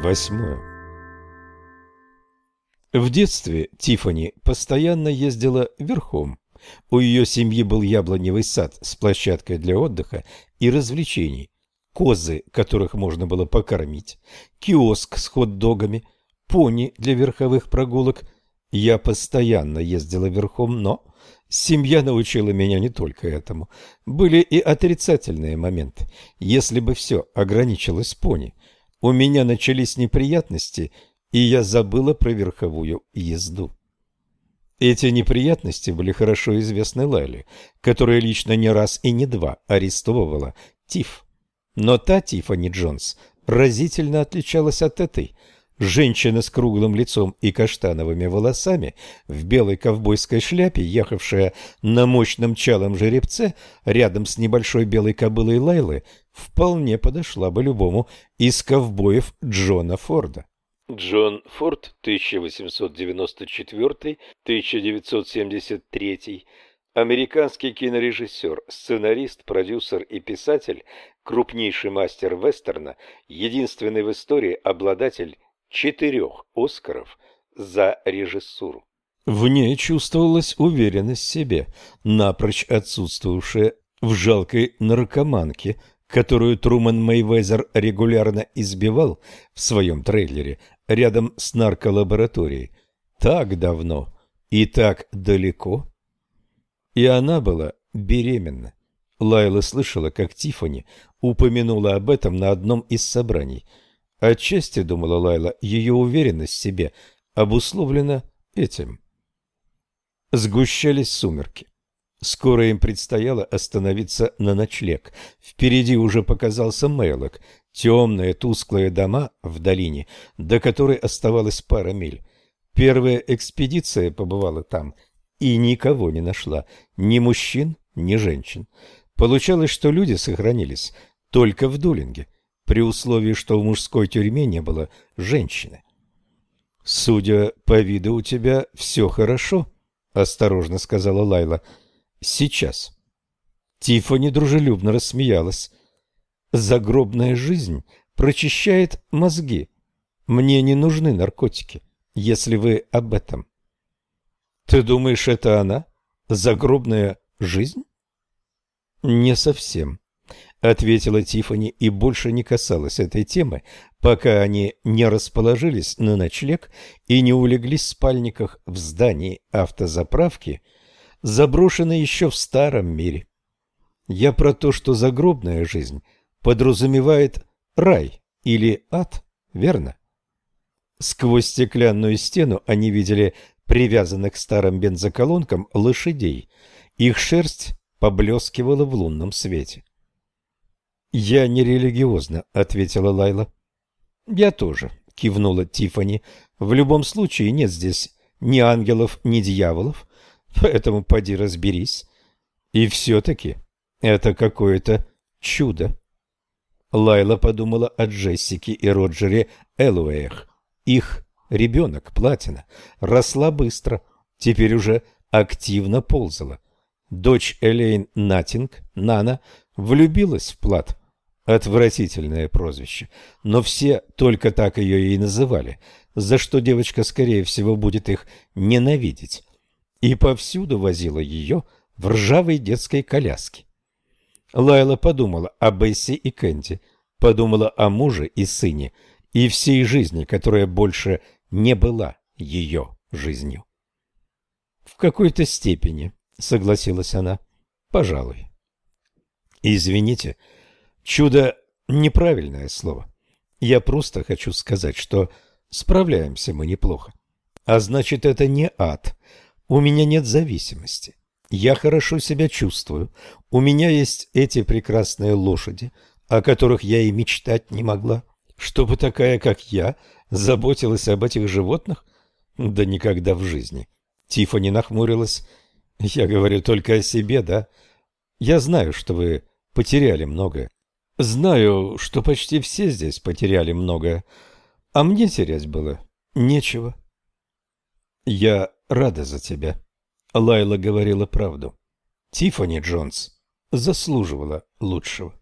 Восьмое. В детстве Тифани постоянно ездила верхом. У ее семьи был яблоневый сад с площадкой для отдыха и развлечений, козы, которых можно было покормить, киоск с хот-догами, пони для верховых прогулок. Я постоянно ездила верхом, но семья научила меня не только этому. Были и отрицательные моменты. Если бы все ограничилось пони, у меня начались неприятности, и я забыла про верховую езду. Эти неприятности были хорошо известны Лайле, которая лично не раз и не два арестовывала Тиф. Но та Тиффани Джонс разительно отличалась от этой. Женщина с круглым лицом и каштановыми волосами, в белой ковбойской шляпе, ехавшая на мощном чалом жеребце рядом с небольшой белой кобылой Лайлы, вполне подошла бы любому из ковбоев Джона Форда. Джон Форд, 1894-1973, американский кинорежиссер, сценарист, продюсер и писатель, крупнейший мастер вестерна, единственный в истории обладатель четырех Оскаров за режиссуру. В ней чувствовалась уверенность в себе, напрочь отсутствовавшая в жалкой наркоманке, которую Труман Мейвезер регулярно избивал в своем трейлере рядом с нарколабораторией. Так давно и так далеко. И она была беременна. Лайла слышала, как Тифани упомянула об этом на одном из собраний. Отчасти, думала Лайла, ее уверенность в себе обусловлена этим. Сгущались сумерки. Скоро им предстояло остановиться на ночлег. Впереди уже показался Мейлок, темные тусклые дома в долине, до которой оставалось пара миль. Первая экспедиция побывала там и никого не нашла, ни мужчин, ни женщин. Получалось, что люди сохранились только в Дулинге, при условии, что в мужской тюрьме не было женщины. «Судя по виду у тебя все хорошо», — осторожно сказала Лайла. «Сейчас». Тиффани дружелюбно рассмеялась. Загробная жизнь прочищает мозги. Мне не нужны наркотики, если вы об этом. Ты думаешь, это она? Загробная жизнь? Не совсем, ответила Тифани и больше не касалась этой темы, пока они не расположились на ночлег и не улеглись в спальниках в здании автозаправки, заброшенной еще в старом мире. Я про то, что загробная жизнь подразумевает рай или ад, верно? Сквозь стеклянную стену они видели привязанных к старым бензоколонкам лошадей. Их шерсть поблескивала в лунном свете. «Я не религиозна», — ответила Лайла. «Я тоже», — кивнула Тифани. «В любом случае нет здесь ни ангелов, ни дьяволов, поэтому поди разберись. И все-таки это какое-то чудо». Лайла подумала о Джессике и Роджере Элуэях. Их ребенок, Платина, росла быстро, теперь уже активно ползала. Дочь Элейн Натинг, Нана, влюбилась в Плат. Отвратительное прозвище, но все только так ее и называли, за что девочка, скорее всего, будет их ненавидеть. И повсюду возила ее в ржавой детской коляске. Лайла подумала о Бесси и Кэнди, подумала о муже и сыне, и всей жизни, которая больше не была ее жизнью. В какой-то степени, согласилась она, пожалуй. Извините, чудо – неправильное слово. Я просто хочу сказать, что справляемся мы неплохо. А значит, это не ад. У меня нет зависимости. Я хорошо себя чувствую. У меня есть эти прекрасные лошади, о которых я и мечтать не могла. Чтобы такая, как я, заботилась об этих животных? Да никогда в жизни. Тиффани нахмурилась. Я говорю только о себе, да? Я знаю, что вы потеряли многое. Знаю, что почти все здесь потеряли многое. А мне терять было нечего. Я рада за тебя. Лайла говорила правду. Тиффани Джонс заслуживала лучшего.